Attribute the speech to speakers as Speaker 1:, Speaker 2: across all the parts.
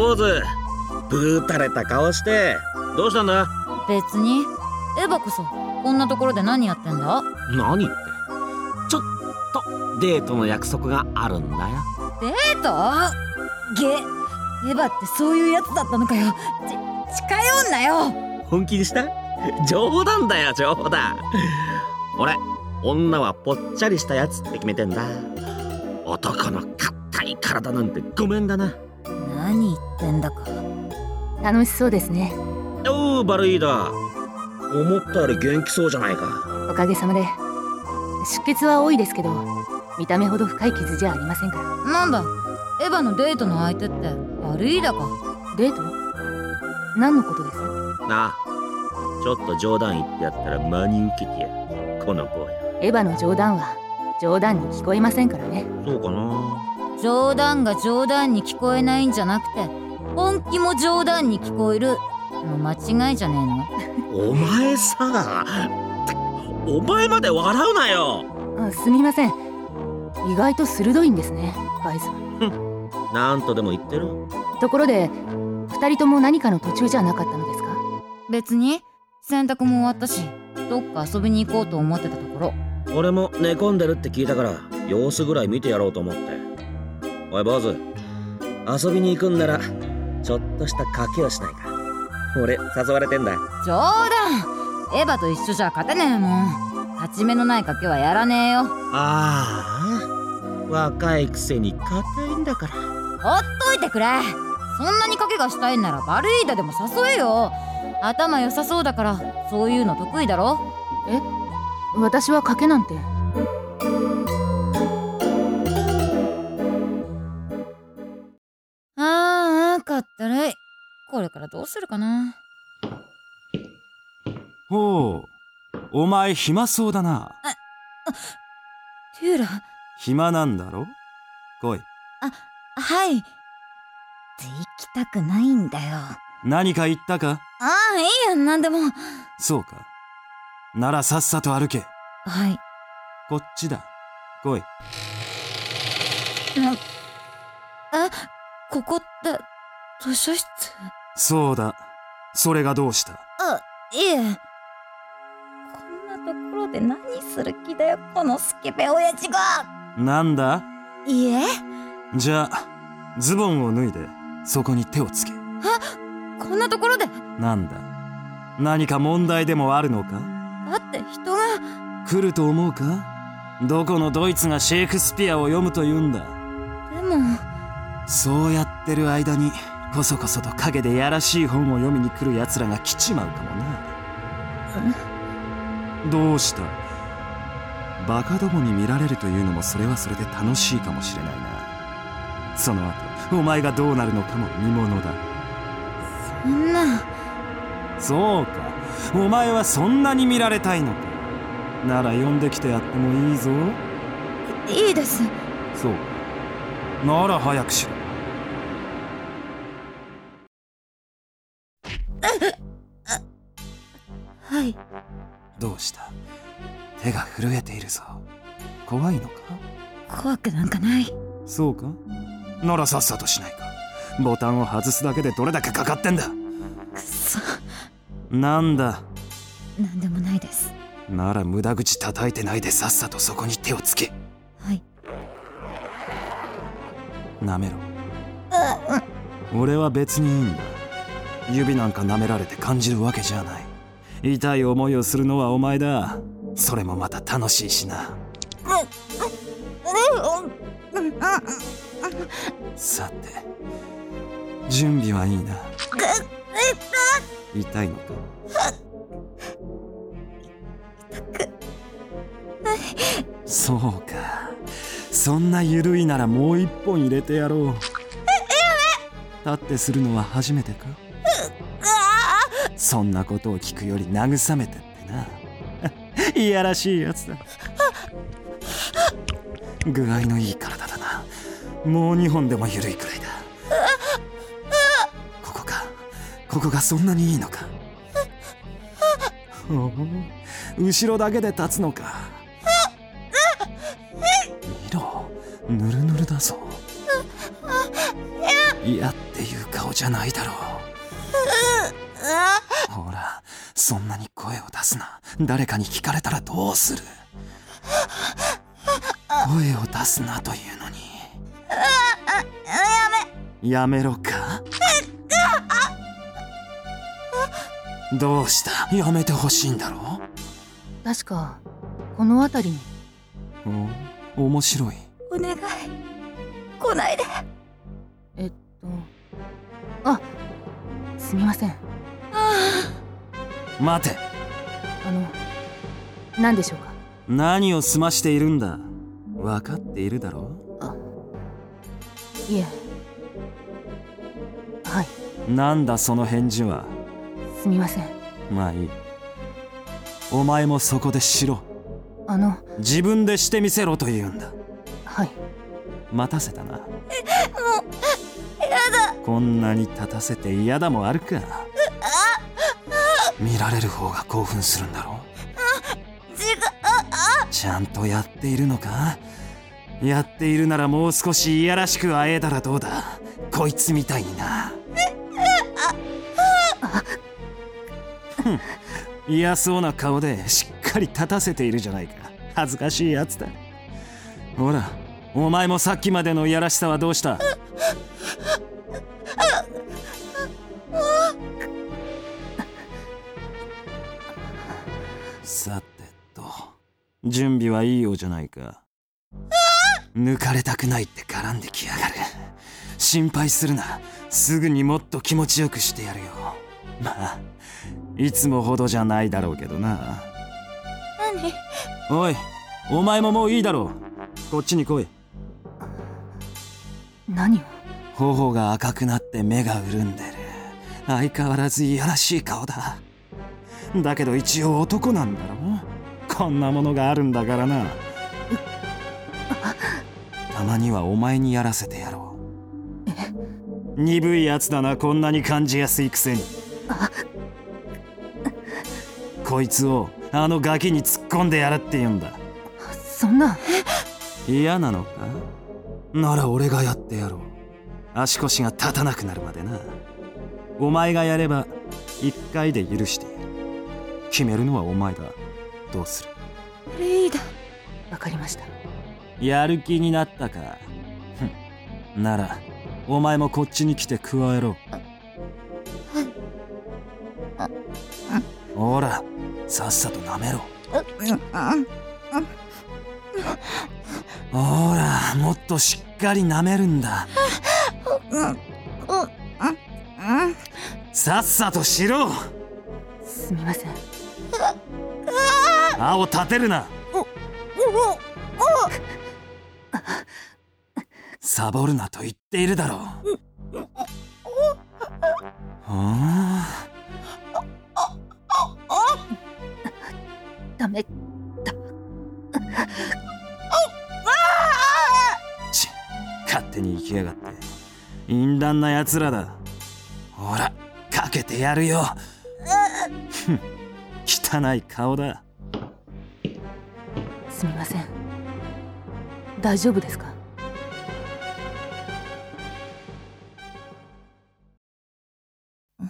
Speaker 1: 坊主。ぶーたれた顔して。どうしたんだ？
Speaker 2: 別に。エヴァこそこんなところで何やってんだ？
Speaker 1: 何って。ちょっとデートの約束があるんだよ。
Speaker 2: デート？ゲ。エヴァってそういうやつだったのかよ。ち近寄んなよ。
Speaker 1: 本気にした？冗談だよ冗談。俺女はぽっちゃりしたやつって決めてんだ。男の硬い体なんてごめんだな
Speaker 2: ってんだか。
Speaker 3: 楽しそうですね。
Speaker 1: おうバルイーダ思ったより元気そうじゃないか。
Speaker 3: おかげさまで。出血は多いですけど見た目ほど深い傷じゃありませんから。
Speaker 2: なんだ。エヴァのデートの相手ってバルイーダか。
Speaker 3: デート？何のことです
Speaker 1: なあ。ちょっと冗談言ってやったら真に受けてやこの坊や。
Speaker 3: エヴァの冗談は冗談に聞こえませんからね。
Speaker 1: そうかな。
Speaker 2: 冗談が冗談に聞こえないんじゃなくて本気も冗談に聞こえる。もう間違いじゃねえの？
Speaker 1: お前さお前まで笑うなよ。
Speaker 3: あすみません。意外と鋭いんですねガイさん。
Speaker 1: なんとでも言ってる
Speaker 3: ところで二人とも何かの途中じゃなかったのですか？
Speaker 2: 別に洗濯も終わったしどっか遊びに行こうと思ってたところ。
Speaker 1: 俺も寝込んでるって聞いたから様子ぐらい見てやろうと思って。おい坊主。遊びに行くんならちょっとした賭けをしないか。俺誘われてんだ。
Speaker 2: 冗談。エヴァと一緒じゃ勝てねえもん。勝ち目のない賭けはやらねえよ。
Speaker 1: ああ。若いくせに硬いんだから。
Speaker 2: ほっといてくれ。そんなに賭けがしたいんならバルイーダでも誘えよ。頭良さそうだからそういうの得意だろ。
Speaker 3: 私は賭けなんて
Speaker 2: これからどうするかな。
Speaker 4: ほうお前暇そうだな。
Speaker 2: テューラ。
Speaker 4: 暇なんだろ？来い。
Speaker 2: はい。って行きたくないんだよ。
Speaker 4: 何か言ったか？
Speaker 2: ああいいやなんでも。
Speaker 4: そうか。ならさっさと歩け。
Speaker 2: はい。
Speaker 4: こっちだ。来い。
Speaker 2: なえここって図書室？
Speaker 4: そうだ。それがどうした？
Speaker 2: あいえ。こんなところで何する気だよこのスケベ親父が。
Speaker 4: なんだ？
Speaker 2: いえ。
Speaker 4: じゃあズボンを脱いでそこに手をつけ。
Speaker 2: こんなところで。
Speaker 4: なんだ？何か問題でもあるのか？
Speaker 2: だって人が。
Speaker 4: 来ると思うか？どこのドイツがシェイクスピアを読むと言うんだ？
Speaker 2: でも。
Speaker 4: そうやってる間にこそこそと陰でやらしい本を読みに来る奴らが来ちまうかもな。どうした？バカどもに見られるというのもそれはそれで楽しいかもしれないな。その後お前がどうなるのかも見ものだ。
Speaker 2: そんな。
Speaker 4: そうか。お前はそんなに見られたいのか。なら呼んできてやってもいいぞ。
Speaker 2: いいです。
Speaker 4: そうか。なら早くしろ震えているぞ怖いのか？
Speaker 2: 怖くなんかない。
Speaker 4: そうか？ならさっさとしないか。ボタンを外すだけでどれだけかかってんだ。
Speaker 2: くそ。
Speaker 4: なんだ？
Speaker 2: なんでもないです。
Speaker 4: なら無駄口叩いてないでさっさとそこに手をつけ。
Speaker 2: はい。
Speaker 4: 舐めろ。俺は別にいいんだ。指なんか舐められて感じるわけじゃない。痛い思いをするのはお前だそれもまた楽しいしな。さて準備はいいな。痛いのか？そうか。そんな緩いならもう一本入れてやろう。立ってするのは初めてか？そんなことを聞くより慰めてってな。いやらしいやつだ。具合のいい体だな。もう2本でも緩いくらいだ。ここか。ここがそんなにいいのか。後ろだけで立つのか。見ろ。ぬるぬるだぞ。嫌っていう顔じゃないだろう。そんなに声を出すな。誰かに聞かれたらどうする。声を出すなというのに。やめ。ろか？どうした？やめてほしいんだろ？
Speaker 3: 確かこの辺りに。
Speaker 4: お面白い。
Speaker 2: お願い。来ないで。
Speaker 3: えっとあすみません
Speaker 4: 待て。
Speaker 3: あの何でしょうか？
Speaker 4: 何を済ましているんだ？分かっているだろ
Speaker 3: いえ。はい。
Speaker 4: なんだその返事は？
Speaker 3: すみません。
Speaker 4: まあいい。お前もそこでしろ
Speaker 3: あの。
Speaker 4: 自分でしてみせろと言うんだ。
Speaker 3: はい。
Speaker 4: 待たせたな。もうやだ。こんなに立たせて嫌だもあるか見られる方が興奮するんだろちゃんとやっているのか？やっているならもう少しいやらしく会えたらどうだ？こいつみたいにな。嫌そうな顔でしっかり立たせているじゃないか。恥ずかしいやつだ。ほらお前もさっきまでのいやらしさはどうした？準備はいいようじゃないか。抜かれたくないって絡んできやがる。心配するな。すぐにもっと気持ちよくしてやるよ。まあいつもほどじゃないだろうけどな。
Speaker 2: 何？
Speaker 4: おいお前ももういいだろう。こっちに来い。
Speaker 3: 何を？
Speaker 4: 頬が赤くなって目が潤んでる。相変わらずいやらしい顔だ。だけど一応男なんだろこんなものがあるんだからな。たまにはお前にやらせてやろう。鈍いやつだなこんなに感じやすいくせに。こいつをあのガキに突っ込んでやるって言うんだ。
Speaker 3: そんな。
Speaker 4: 嫌なのか？なら俺がやってやろう。足腰が立たなくなるまでな。お前がやれば一回で許してやる。決めるのはお前だどうする？
Speaker 2: リーダ
Speaker 3: わかりました。
Speaker 4: やる気になったか？ふ んならお前もこっちに来て加えろ。ほらさっさと舐めろ。ほらもっとしっかり舐めるんだ。さっさとしろ。
Speaker 3: すみません
Speaker 4: 歯を立てるな。サボるなと言っているだろう。は
Speaker 3: ダメ
Speaker 4: あち勝手に行きやがって。淫乱な奴らだ。ほらかけてやるよ。汚い顔だ
Speaker 3: すみません。大丈夫ですか？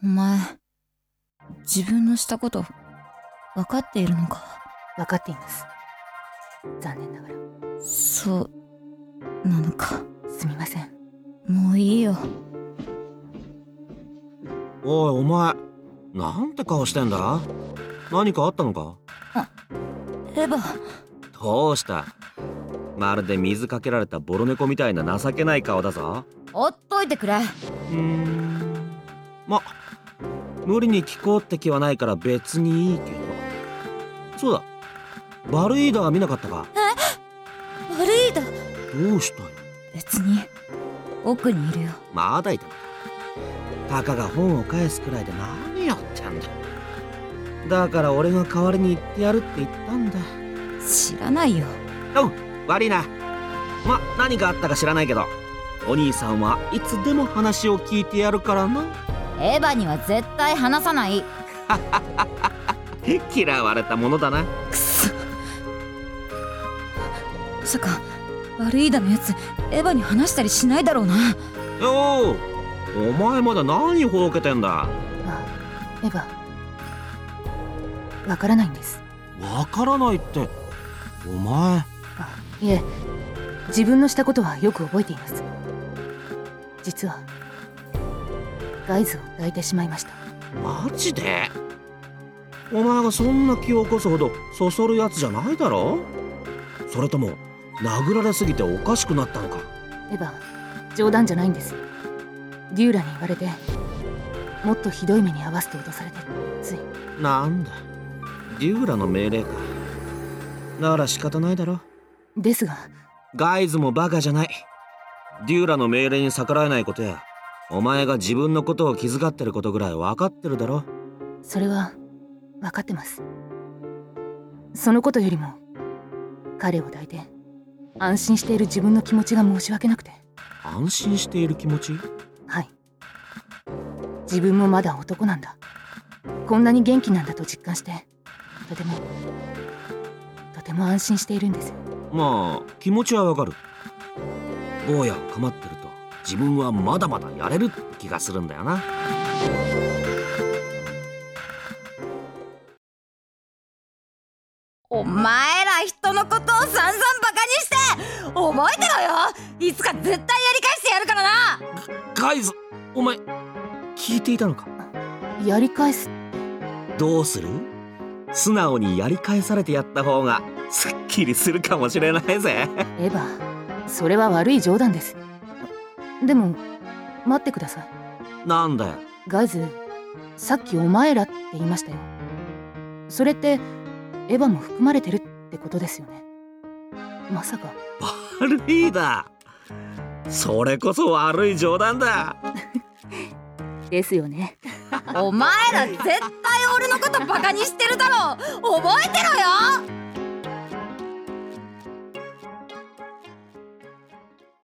Speaker 2: お前自分のしたこと分かっているのか？
Speaker 3: 分かっています。残念ながら。
Speaker 2: そうなのか？
Speaker 3: すみません。
Speaker 2: もういいよ。
Speaker 1: おいお前なんて顔してんだ？何かあったのか？
Speaker 2: エヴァ
Speaker 1: どうした？まるで水かけられたボロ猫みたいな情けない顔だぞ。
Speaker 2: ほっといてくれ。
Speaker 1: うーん。ま無理に聞こうって気はないから別にいいけど。そうだ。バルイーダー見なかったか？
Speaker 2: 悪いだ
Speaker 1: どうしたよ
Speaker 2: 別に。奥にいるよ。
Speaker 1: まだいた。のかたかが本を返すくらいで何やってんだ。だから俺が代わりに言ってやるって言ったんだ
Speaker 2: 知らないよ。
Speaker 1: おう悪いな。ま何があったか知らないけど。お兄さんはいつでも話を聞いてやるからな。
Speaker 2: エヴァには絶対話さない。
Speaker 1: 嫌われたものだな。
Speaker 2: くそ。まさか悪いだのやつエヴァに話したりしないだろうな。
Speaker 1: おおお前まだ何ほうけてんだ。
Speaker 3: あエヴァわからないんです。
Speaker 1: わからないってお前。
Speaker 3: あいえ。自分のしたことはよく覚えています。実はガイズを抱いてしまいました。
Speaker 1: マジで？お前がそんな気を起こすほどそそるやつじゃないだろ？それとも殴られすぎておかしくなったのか？
Speaker 3: エヴァ冗談じゃないんです。デューラに言われてもっとひどい目に遭わせて脅されてつい。
Speaker 1: なんだ。デューラの命令かなら仕方ないだろ。
Speaker 3: ですが。
Speaker 1: ガイズもバカじゃない。デューラの命令に逆らえないことやお前が自分のことを気遣ってることぐらい分かってるだろ。
Speaker 3: それは分かってます。そのことよりも彼を抱いて安心している自分の気持ちが申し訳なくて。
Speaker 1: 安心している気持ち？
Speaker 3: はい。自分もまだ男なんだ。こんなに元気なんだと実感してとても。とても安心しているんです。
Speaker 1: まあ気持ちはわかる。坊やを構ってると自分はまだまだやれるって気がするんだよな。
Speaker 2: お前ら人のことを散々バカにして覚えてろよ。いつか絶対やり返してやるからな。
Speaker 1: ガイズお前聞いていたのか？
Speaker 3: やり返す。
Speaker 1: どうする？素直にやり返されてやった方がすっきりするかもしれないぜ。
Speaker 3: エヴァそれは悪い冗談です。でも待ってください。
Speaker 1: なんだよ
Speaker 3: ガイズさっきお前らって言いましたよ。それってエヴァも含まれてるってことですよね。まさか。
Speaker 1: 悪いだ。それこそ悪い冗談だ。
Speaker 3: ですよね。
Speaker 2: お前ら絶対俺のことバカにしてるだろ覚えてろよ